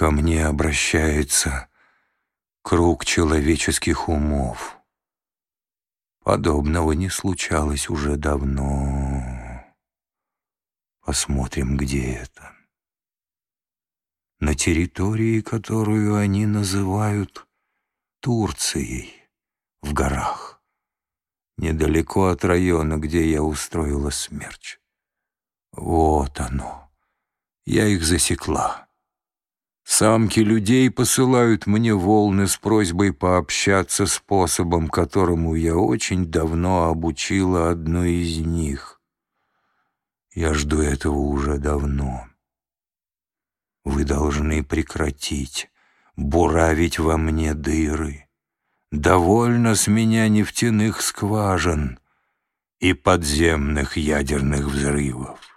ко мне обращается круг человеческих умов. Подобного не случалось уже давно. Посмотрим, где это. На территории, которую они называют Турцией, в горах, недалеко от района, где я устроила смерч. Вот оно. Я их засекла. Самки людей посылают мне волны с просьбой пообщаться способом, которому я очень давно обучила одну из них. Я жду этого уже давно. Вы должны прекратить буравить во мне дыры. Довольно с меня нефтяных скважин и подземных ядерных взрывов.